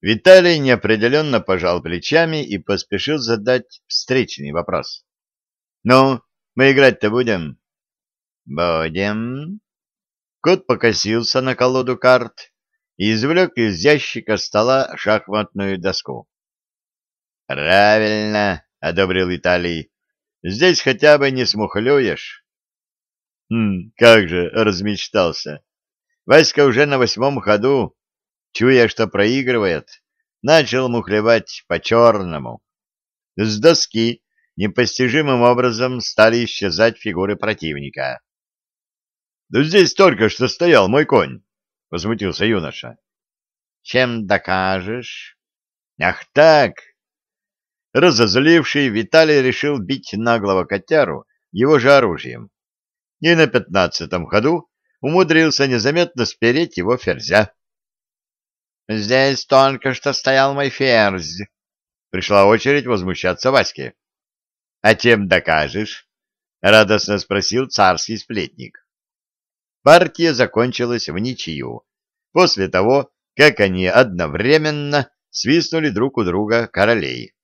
Виталий неопределенно пожал плечами и поспешил задать встречный вопрос. — Ну, мы играть-то будем? — Будем. Кот покосился на колоду карт и извлек из ящика стола шахматную доску. — Правильно, — одобрил Виталий. — Здесь хотя бы не смухлюешь. Хм, как же размечтался. Васька уже на восьмом ходу, чуя, что проигрывает, начал мухлевать по-черному. С доски непостижимым образом стали исчезать фигуры противника. — Да здесь только что стоял мой конь, — возмутился юноша. — Чем докажешь? — Ах так! Разозливший, Виталий решил бить наглого котяру его же оружием. И на пятнадцатом ходу умудрился незаметно спереть его ферзя. «Здесь только что стоял мой ферзь», — пришла очередь возмущаться Ваське. «А тем докажешь?» — радостно спросил царский сплетник. Партия закончилась в ничью, после того, как они одновременно свистнули друг у друга королей.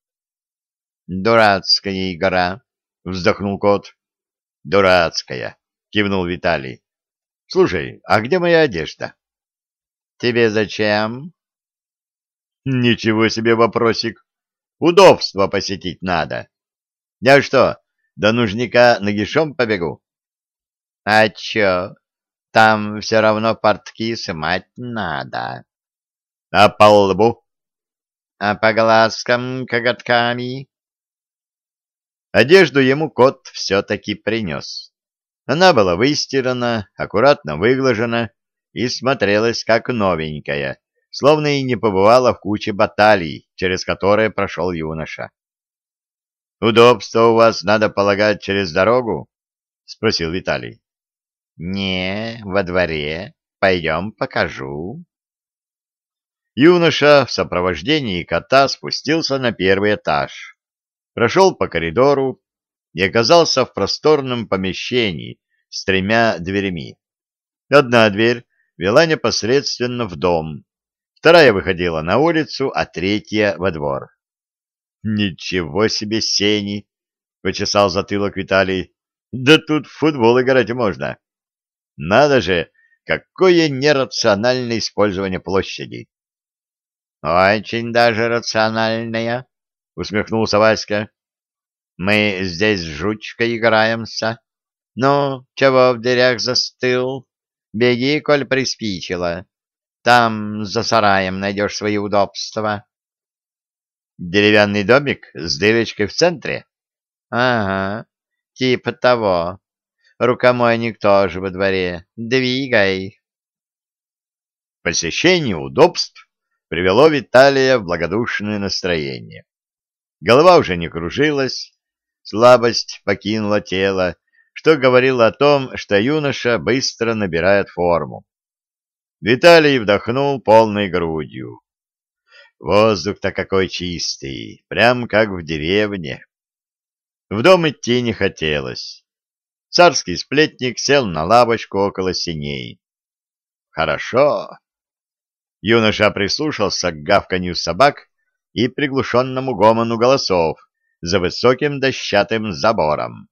«Дурацкая игра», — вздохнул кот. «Дурацкая», — кивнул Виталий. Слушай, а где моя одежда? Тебе зачем? Ничего себе вопросик. Удобство посетить надо. Я что, до нужника нагишом побегу? А чё? Там все равно портки сымать надо. А по лбу? А по глазкам коготками? Одежду ему кот все-таки принес. Она была выстирана, аккуратно выглажена и смотрелась как новенькая, словно и не побывала в куче баталий, через которые прошел юноша. «Удобство у вас, надо полагать, через дорогу?» — спросил Виталий. «Не, во дворе. Пойдем, покажу». Юноша в сопровождении кота спустился на первый этаж, прошел по коридору, и оказался в просторном помещении с тремя дверями. Одна дверь вела непосредственно в дом, вторая выходила на улицу, а третья — во двор. «Ничего себе сени!» — почесал затылок Виталий. «Да тут в футбол играть можно. Надо же, какое нерациональное использование площади!» «Очень даже рациональное», — усмехнулся Васька. Мы здесь с жучкой играемся. Ну, чего в дверях застыл? Беги, коль приспичило. Там за сараем найдешь свои удобства. Деревянный домик с дырочкой в центре? Ага, типа того. Рукомойник тоже во дворе. Двигай. Посещение удобств привело Виталия в благодушное настроение. Голова уже не кружилась, Слабость покинула тело, что говорило о том, что юноша быстро набирает форму. Виталий вдохнул полной грудью. Воздух-то какой чистый, прям как в деревне. В дом идти не хотелось. Царский сплетник сел на лавочку около синей. Хорошо. Юноша прислушался к гавканью собак и приглушенному гомону голосов, за высоким дощатым забором.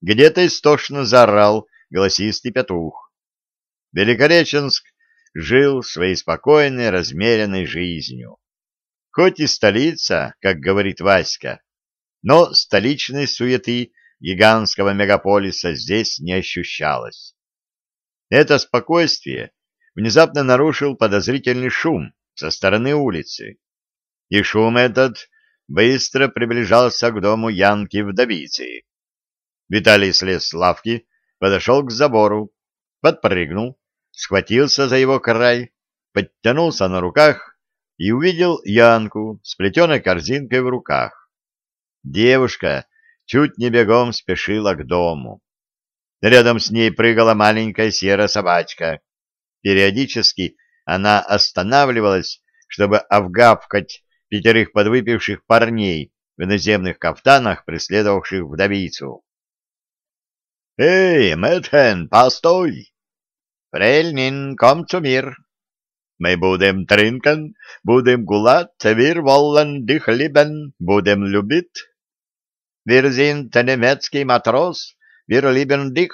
Где-то истошно заорал голосистый петух. Великореченск жил своей спокойной, размеренной жизнью. Хоть и столица, как говорит Васька, но столичной суеты гигантского мегаполиса здесь не ощущалось. Это спокойствие внезапно нарушил подозрительный шум со стороны улицы. И шум этот быстро приближался к дому Янки-вдовицы. Виталий слез с лавки, подошел к забору, подпрыгнул, схватился за его край, подтянулся на руках и увидел Янку с плетеной корзинкой в руках. Девушка чуть не бегом спешила к дому. Рядом с ней прыгала маленькая серая собачка. Периодически она останавливалась, чтобы обгавкать пятерых подвыпивших парней в иноземных кафтанах, преследовавших вдовицу. «Эй, Мэтхен, постой! Прельнин, ком мир!» Мы будем тринкан, будем гулать, вир воллен дихлибен, будем любить. Wir sind немецкий матрос, wir lieben dich.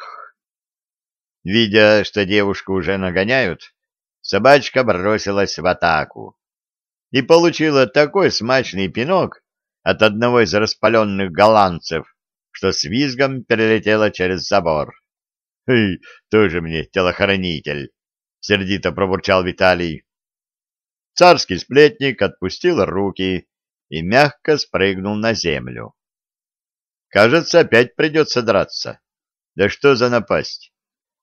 Видя, что девушку уже нагоняют, собачка бросилась в атаку и получила такой смачный пинок от одного из распаленных голландцев, что с визгом перелетела через забор. «Эй, тоже мне телохранитель!» — сердито пробурчал Виталий. Царский сплетник отпустил руки и мягко спрыгнул на землю. Кажется, опять придется драться. Да что за напасть?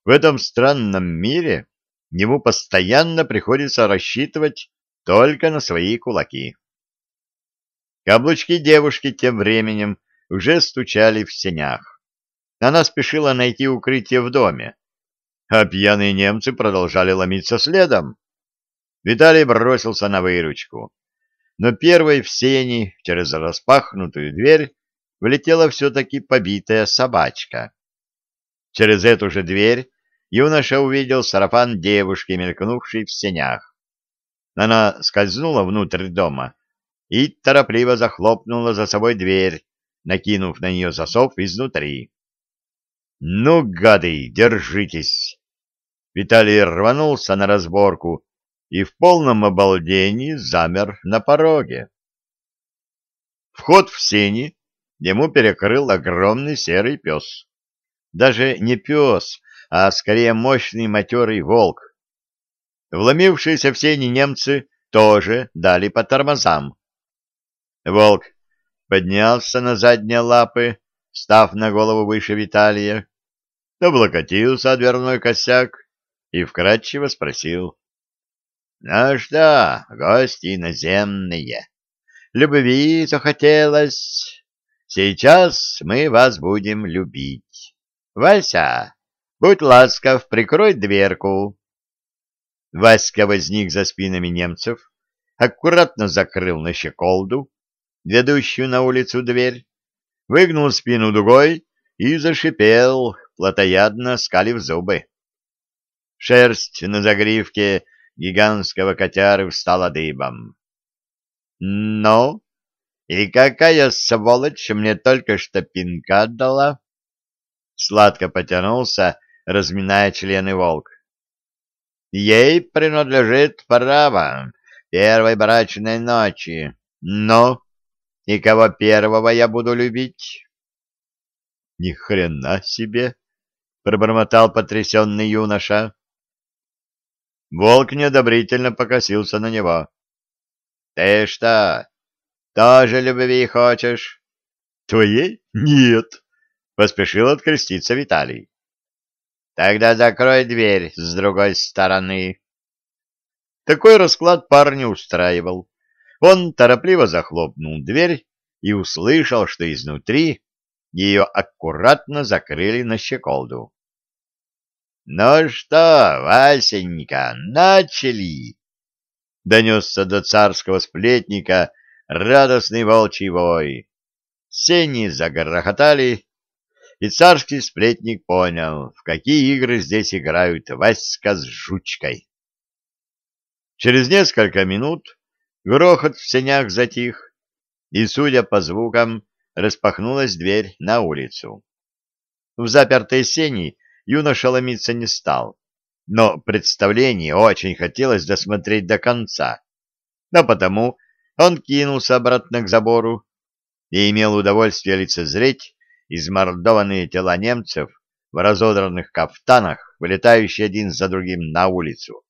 В этом странном мире ему постоянно приходится рассчитывать только на свои кулаки. Каблучки девушки тем временем уже стучали в сенях. Она спешила найти укрытие в доме, а пьяные немцы продолжали ломиться следом. Виталий бросился на выручку, но первой в сени через распахнутую дверь влетела все-таки побитая собачка. Через эту же дверь юноша увидел сарафан девушки, мелькнувшей в сенях. Она скользнула внутрь дома и торопливо захлопнула за собой дверь, накинув на нее засов изнутри. «Ну, гады, держитесь!» Виталий рванулся на разборку и в полном обалдении замер на пороге. Вход в сени ему перекрыл огромный серый пес. Даже не пес, а скорее мощный матерый волк, Вломившиеся в сени немцы тоже дали по тормозам. Волк поднялся на задние лапы, став на голову выше Виталия, облокотился о дверной косяк и вкратчиво спросил. — Ну что, гости иноземные, любви захотелось? Сейчас мы вас будем любить. Вася, будь ласков, прикрой дверку. Васька возник за спинами немцев, аккуратно закрыл на щеколду, ведущую на улицу дверь, выгнул спину дугой и зашипел, плотоядно скалив зубы. Шерсть на загривке гигантского котяры встала дыбом. «Ну, и какая сволочь мне только что пинка дала?» Сладко потянулся, разминая члены волк. Ей принадлежит право первой брачной ночи. Но и кого первого я буду любить? Ни хрена себе, пробормотал потрясенный юноша. Волк неодобрительно покосился на него. Ты что, тоже любви хочешь? Твоей? Нет, поспешил откреститься Виталий. Тогда закрой дверь с другой стороны. Такой расклад парня устраивал. Он торопливо захлопнул дверь и услышал, что изнутри ее аккуратно закрыли на щеколду. — Ну что, Васенька, начали! — донесся до царского сплетника радостный волчий вой. Сени загрохотали, и царский сплетник понял, в какие игры здесь играют Васька с жучкой. Через несколько минут грохот в сенях затих, и, судя по звукам, распахнулась дверь на улицу. В запертой сени юноша ломиться не стал, но представление очень хотелось досмотреть до конца, но потому он кинулся обратно к забору и имел удовольствие лицезреть измордованные тела немцев в разодранных кафтанах, вылетающие один за другим на улицу.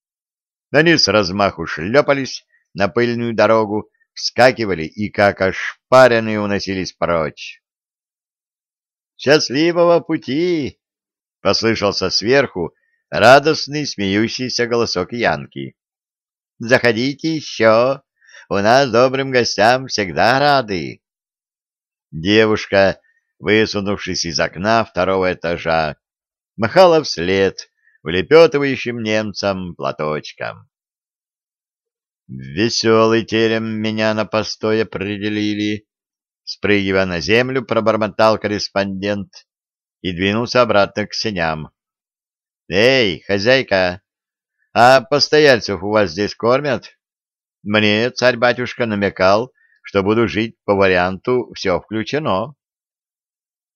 Они с размаху шлепались на пыльную дорогу, вскакивали и, как ошпаренные, уносились прочь. «Счастливого пути!» — послышался сверху радостный смеющийся голосок Янки. «Заходите еще, у нас добрым гостям всегда рады». Девушка высунувшись из окна второго этажа, махала вслед улепетывающим немцам платочком. В веселый терем меня на постой определили. Спрыгивая на землю, пробормотал корреспондент и двинулся обратно к сеням. — Эй, хозяйка, А постояльцев у вас здесь кормят? Мне царь-батюшка намекал, что буду жить по варианту «все включено».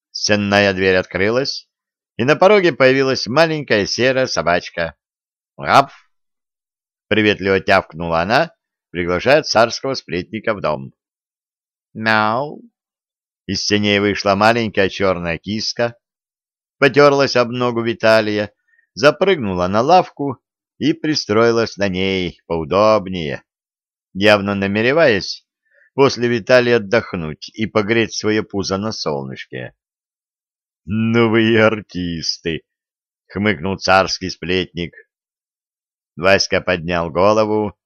Сенная дверь открылась, и на пороге появилась маленькая серая собачка. «Рап!» — приветливо тявкнула она, приглашая царского сплетника в дом. «Мяу!» Из синей вышла маленькая черная киска, потерлась об ногу Виталия, запрыгнула на лавку и пристроилась на ней поудобнее, явно намереваясь после Виталия отдохнуть и погреть свое пузо на солнышке. — Ну вы артисты! — хмыкнул царский сплетник. Васька поднял голову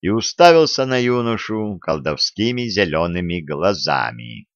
и уставился на юношу колдовскими зелеными глазами.